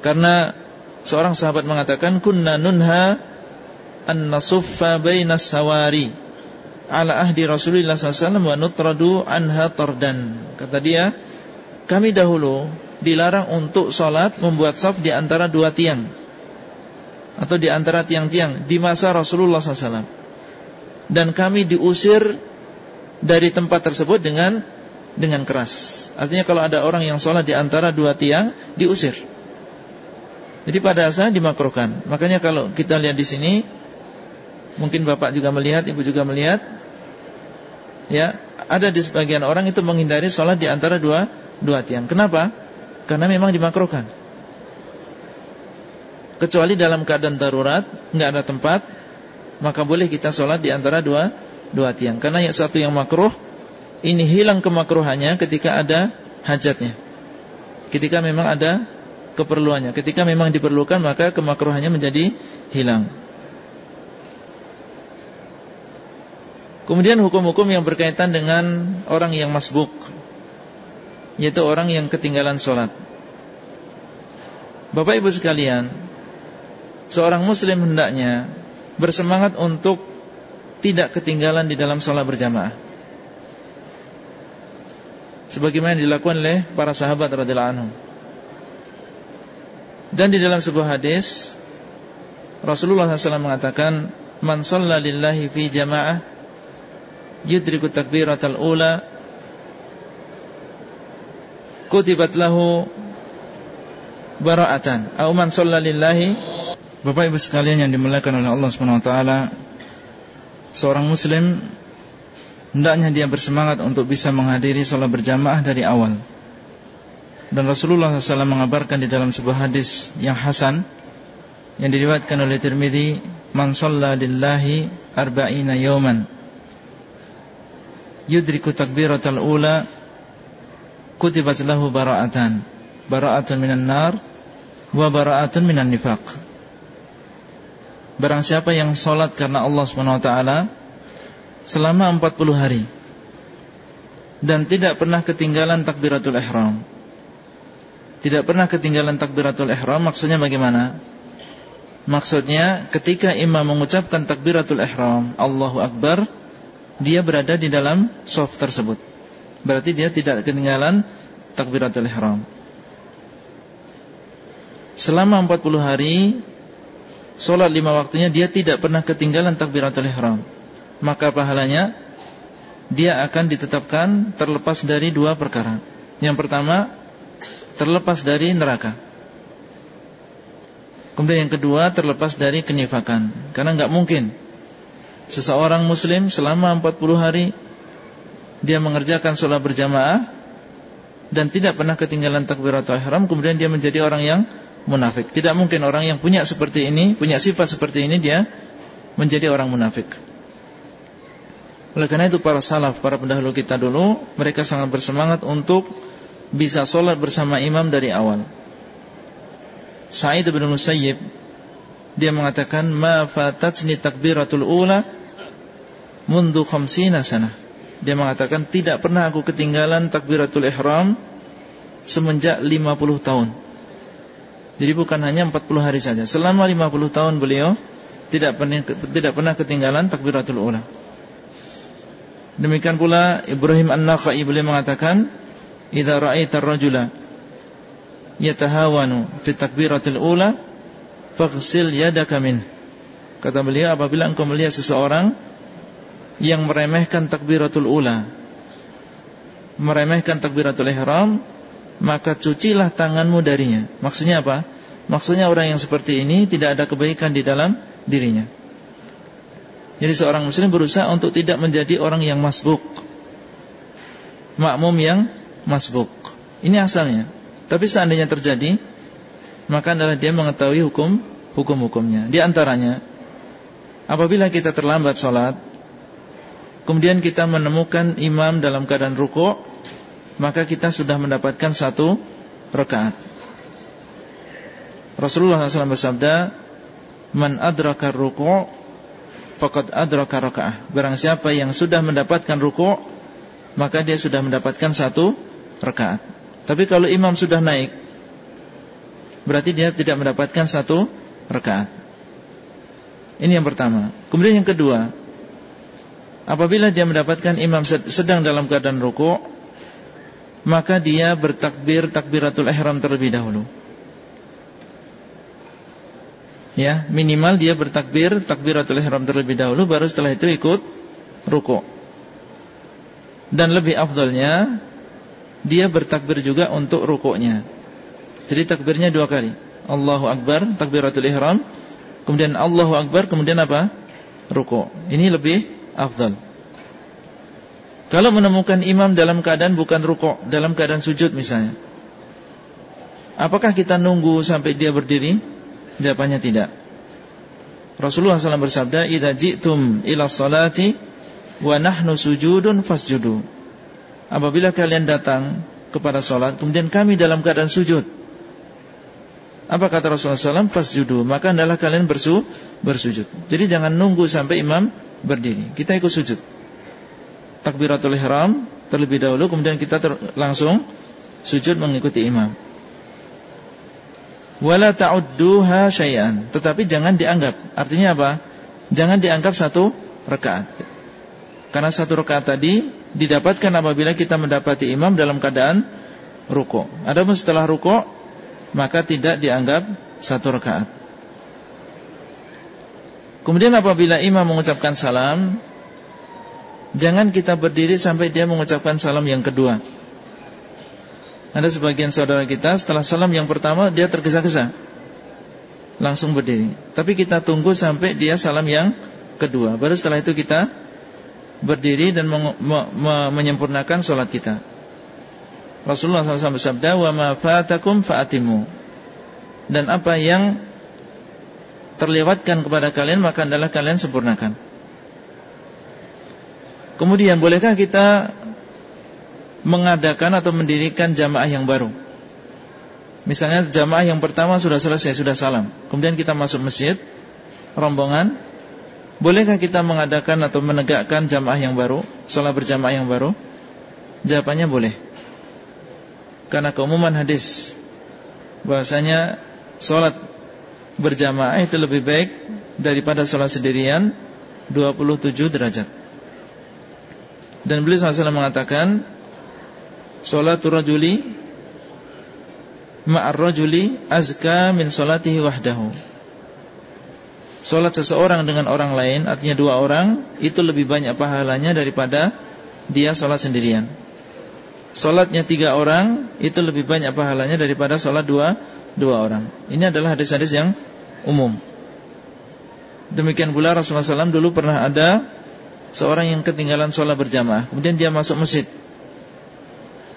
karena seorang sahabat mengatakan kunna nunha an nasuffa bainas sawari ala ahdi Rasulullah SAW wa nutradu anha tardan. Kata dia, kami dahulu dilarang untuk sholat membuat saf di antara dua tiang atau di antara tiang-tiang di masa Rasulullah SAW. Dan kami diusir dari tempat tersebut dengan dengan keras. Artinya kalau ada orang yang sholat di antara dua tiang, diusir. Jadi pada asal dimakruhkan. Makanya kalau kita lihat di sini, mungkin bapak juga melihat, ibu juga melihat, ya ada di sebagian orang itu menghindari sholat di antara dua dua tiang. Kenapa? Karena memang dimakruhkan. Kecuali dalam keadaan darurat, nggak ada tempat, maka boleh kita sholat di antara dua dua tiang. Karena yang satu yang makruh, ini hilang kemakruhannya ketika ada hajatnya. Ketika memang ada keperluannya. Ketika memang diperlukan maka kemakruhannya menjadi hilang. Kemudian hukum-hukum yang berkaitan dengan orang yang masbuk Yaitu orang yang ketinggalan sholat Bapak ibu sekalian Seorang muslim hendaknya Bersemangat untuk Tidak ketinggalan di dalam sholat berjamaah sebagaimana dilakukan oleh para sahabat radhiyallahu anhum. Dan di dalam sebuah hadis Rasulullah SAW mengatakan Man shalla lillahi fi jama'ah Yudriku takbiratal ula Kutibat lahu Bara'atan Au man lillahi Bapak ibu sekalian yang dimuliakan oleh Allah SWT Seorang muslim hendaknya dia bersemangat untuk bisa menghadiri sholat berjamaah dari awal. Dan Rasulullah SAW mengabarkan di dalam sebuah hadis yang hasan yang diriwayatkan oleh Tirmidzi, "Man shalla lillahi arba'ina yawman yudriku takbiratal ula kutibat lahu bara'atan, bara'atun minan nar wa bara'atun minan nifaq." Barang siapa yang sholat karena Allah taala selama 40 hari dan tidak pernah ketinggalan takbiratul ihram. Tidak pernah ketinggalan takbiratul ihram maksudnya bagaimana? Maksudnya ketika imam mengucapkan takbiratul ihram, Allahu akbar, dia berada di dalam soft tersebut. Berarti dia tidak ketinggalan takbiratul ihram. Selama 40 hari Solat lima waktunya dia tidak pernah ketinggalan takbiratul ihram maka pahalanya dia akan ditetapkan terlepas dari dua perkara. Yang pertama, terlepas dari neraka. Kemudian yang kedua, terlepas dari kenyifakan. Karena nggak mungkin seseorang muslim selama 40 hari dia mengerjakan sholat berjamaah dan tidak pernah ketinggalan takbiratul ihram kemudian dia menjadi orang yang munafik. Tidak mungkin orang yang punya seperti ini, punya sifat seperti ini dia menjadi orang munafik. Oleh karena itu para salaf, para pendahulu kita dulu Mereka sangat bersemangat untuk Bisa sholat bersama imam dari awal Sa'id bin Musayyib Dia mengatakan Ma fatatni takbiratul ula Mundu khamsina sana Dia mengatakan tidak pernah aku ketinggalan takbiratul ihram Semenjak 50 tahun Jadi bukan hanya 40 hari saja Selama 50 tahun beliau Tidak pernah, tidak pernah ketinggalan takbiratul ula Demikian pula Ibrahim An-Nakhai beliau mengatakan, "Idza ra'aita ar-rajula yatahawanu fi takbiratil ula, faghsil yadaka min." Kata beliau, apabila engkau melihat seseorang yang meremehkan takbiratul ula, meremehkan takbiratul ihram, maka cucilah tanganmu darinya. Maksudnya apa? Maksudnya orang yang seperti ini tidak ada kebaikan di dalam dirinya. Jadi seorang muslim berusaha untuk tidak menjadi orang yang masbuk Makmum yang masbuk Ini asalnya Tapi seandainya terjadi Maka adalah dia mengetahui hukum Hukum-hukumnya Di antaranya Apabila kita terlambat sholat Kemudian kita menemukan imam dalam keadaan rukuk Maka kita sudah mendapatkan satu rakaat. Rasulullah SAW bersabda Man adraka rukuk faqad adraka rakaah. Barang siapa yang sudah mendapatkan ruku' maka dia sudah mendapatkan satu rakaat. Tapi kalau imam sudah naik berarti dia tidak mendapatkan satu rakaat. Ini yang pertama. Kemudian yang kedua, apabila dia mendapatkan imam sedang dalam keadaan ruku' maka dia bertakbir takbiratul ihram terlebih dahulu. Ya, minimal dia bertakbir takbiratul ihram terlebih dahulu baru setelah itu ikut ruku. Dan lebih afdalnya dia bertakbir juga untuk rukuknya. Jadi takbirnya dua kali. Allahu akbar takbiratul ihram, kemudian Allahu akbar, kemudian apa? Ruku. Ini lebih afdal. Kalau menemukan imam dalam keadaan bukan ruku, dalam keadaan sujud misalnya. Apakah kita nunggu sampai dia berdiri? Jawabannya tidak. Rasulullah SAW bersabda, "Idza ji'tum ila salati wa nahnu sujudun fasjudu." Apabila kalian datang kepada sholat Kemudian kami dalam keadaan sujud Apa kata Rasulullah SAW Fasjudu Maka adalah kalian bersu, bersujud Jadi jangan nunggu sampai imam berdiri Kita ikut sujud Takbiratul ihram terlebih dahulu Kemudian kita langsung sujud mengikuti imam Wala ta'udduha syai'an Tetapi jangan dianggap Artinya apa? Jangan dianggap satu rakaat Karena satu rakaat tadi didapatkan apabila kita mendapati imam dalam keadaan ruko. Adapun setelah ruko, maka tidak dianggap satu rakaat. Kemudian apabila imam mengucapkan salam, jangan kita berdiri sampai dia mengucapkan salam yang kedua. Ada sebagian saudara kita setelah salam yang pertama dia tergesa-gesa. Langsung berdiri. Tapi kita tunggu sampai dia salam yang kedua. Baru setelah itu kita berdiri dan me me menyempurnakan sholat kita. Rasulullah SAW bersabda, "Wa ma fatakum fa'atimu." Dan apa yang terlewatkan kepada kalian maka adalah kalian sempurnakan. Kemudian bolehkah kita mengadakan atau mendirikan jamaah yang baru? Misalnya jamaah yang pertama sudah selesai, sudah salam. Kemudian kita masuk masjid, rombongan, Bolehkah kita mengadakan atau menegakkan jamaah yang baru Sholat berjamaah yang baru Jawabannya boleh Karena keumuman hadis bahasanya Sholat berjamaah itu lebih baik Daripada sholat sendirian 27 derajat Dan beliau SAW mengatakan Sholatul rajuli Ma'ar rajuli Azka min sholatihi wahdahu. Sholat seseorang dengan orang lain Artinya dua orang Itu lebih banyak pahalanya daripada Dia sholat sendirian. Sholatnya tiga orang Itu lebih banyak pahalanya daripada sholat dua Dua orang. Ini adalah hadis-hadis yang umum. Demikian pula Rasulullah SAW dulu pernah ada Seorang yang ketinggalan sholat berjamaah. Kemudian dia masuk masjid.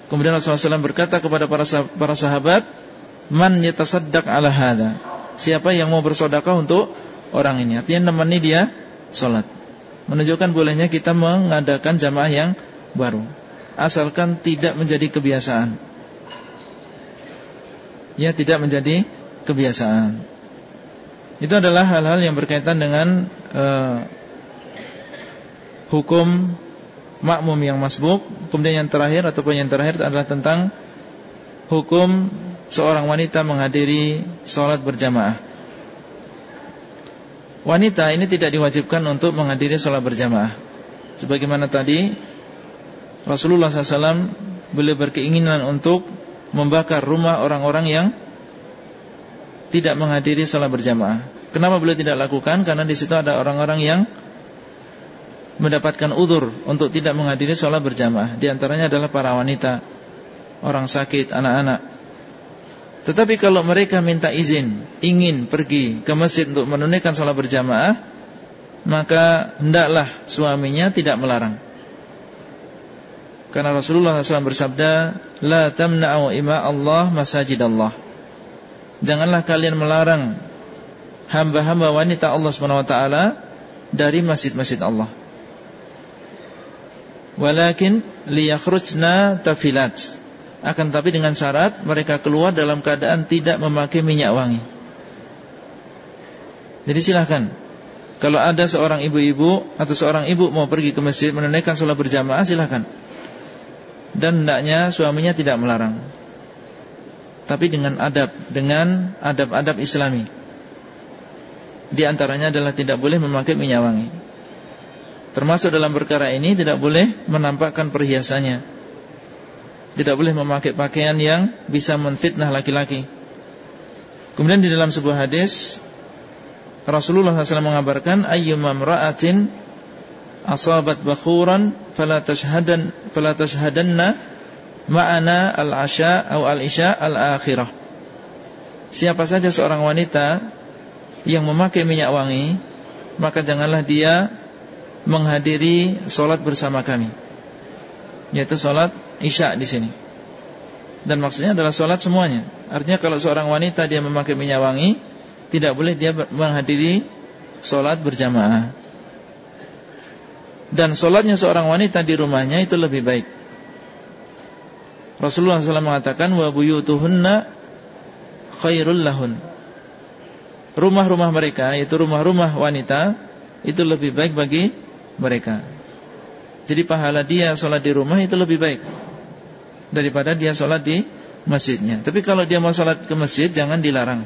Kemudian Rasulullah SAW berkata kepada para sahabat Man yatasaddaq ala hada Siapa yang mau bersodakah untuk orang ini? Artinya nemani dia sholat. Menunjukkan bolehnya kita mengadakan jamaah yang baru Asalkan tidak menjadi kebiasaan. Ya tidak menjadi kebiasaan. Itu adalah hal-hal yang berkaitan dengan uh, Hukum makmum yang masbuk Kemudian yang terakhir ataupun yang terakhir adalah tentang Hukum seorang wanita menghadiri sholat berjamaah Wanita ini tidak diwajibkan untuk menghadiri sholat berjamaah Sebagaimana tadi Rasulullah SAW beliau berkeinginan untuk membakar rumah orang-orang yang tidak menghadiri sholat berjamaah. Kenapa beliau tidak lakukan? Karena di situ ada orang-orang yang mendapatkan udur untuk tidak menghadiri sholat berjamaah. Di antaranya adalah para wanita, orang sakit, anak-anak. Tetapi kalau mereka minta izin Ingin pergi ke masjid untuk menunaikan sholat berjamaah Maka hendaklah suaminya tidak melarang Karena Rasulullah SAW bersabda La tamna'u ima Allah masajid Allah Janganlah kalian melarang Hamba-hamba wanita Allah SWT Dari masjid-masjid Allah Walakin liyakhrujna tafilat. Akan tapi dengan syarat mereka keluar dalam keadaan tidak memakai minyak wangi. Jadi silahkan. Kalau ada seorang ibu-ibu Atau seorang ibu mau pergi ke masjid Menunaikan sholat berjamaah silahkan. Dan hendaknya suaminya tidak melarang. Tapi dengan adab Dengan adab-adab islami. Di antaranya adalah tidak boleh memakai minyak wangi Termasuk dalam perkara ini Tidak boleh menampakkan perhiasannya tidak boleh memakai pakaian yang bisa menfitnah laki-laki. Kemudian di dalam sebuah hadis Rasulullah SAW mengabarkan ayyuma mra'atin asabat bakhuran fala tashhadan fala tashhadanna ma'ana al-asha atau al-isya al-akhirah. Siapa saja seorang wanita yang memakai minyak wangi, maka janganlah dia menghadiri solat bersama kami. Yaitu solat isya di sini. Dan maksudnya adalah sholat semuanya. Artinya kalau seorang wanita dia memakai minyak wangi, tidak boleh dia menghadiri sholat berjamaah. Dan sholatnya seorang wanita di rumahnya itu lebih baik. Rasulullah SAW mengatakan wa buyutuhunna khairul lahun. Rumah-rumah mereka yaitu rumah-rumah wanita itu lebih baik bagi mereka. Jadi pahala dia sholat di rumah itu lebih baik daripada dia sholat di masjidnya. Tapi kalau dia mau sholat ke masjid jangan dilarang.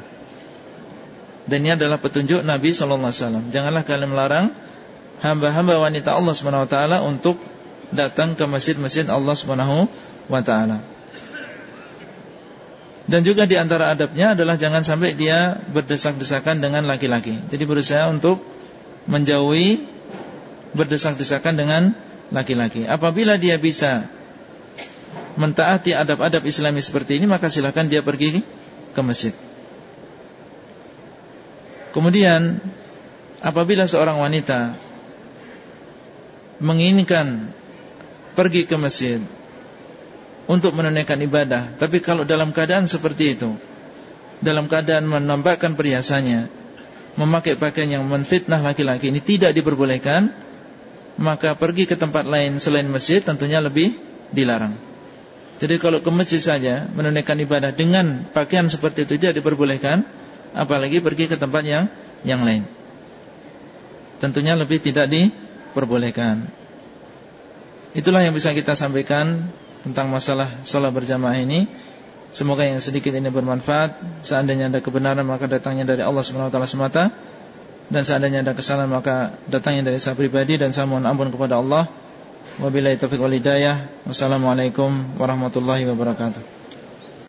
Dan ini adalah petunjuk Nabi SAW Janganlah kalian melarang hamba-hamba wanita Allah SWT untuk datang ke masjid-masjid Allah SWT. Dan juga di antara adabnya adalah jangan sampai dia berdesak-desakan dengan laki-laki. Jadi berusaha untuk menjauhi berdesak-desakan dengan laki-laki. Apabila dia bisa mentaati adab-adab Islami seperti ini, maka silakan dia pergi ke masjid. Kemudian apabila seorang wanita menginginkan pergi ke masjid untuk menunaikan ibadah. Tapi kalau dalam keadaan seperti itu, dalam keadaan menampakkan perhiasannya, memakai pakaian yang menfitnah laki-laki ini tidak diperbolehkan, maka pergi ke tempat lain selain masjid tentunya lebih dilarang. Jadi kalau ke masjid saja menunaikan ibadah dengan pakaian seperti itu tidak diperbolehkan, apalagi pergi ke tempat yang yang lain. Tentunya lebih tidak diperbolehkan. Itulah yang bisa kita sampaikan tentang masalah sholat berjamaah ini. Semoga yang sedikit ini bermanfaat. Seandainya ada kebenaran maka datangnya dari Allah SWT semata. Dan seandainya ada kesalahan maka datangnya dari saya pribadi dan saya mohon ampun kepada Allah. Wabillahi taufiq wal hidayah. Wassalamualaikum warahmatullahi wabarakatuh.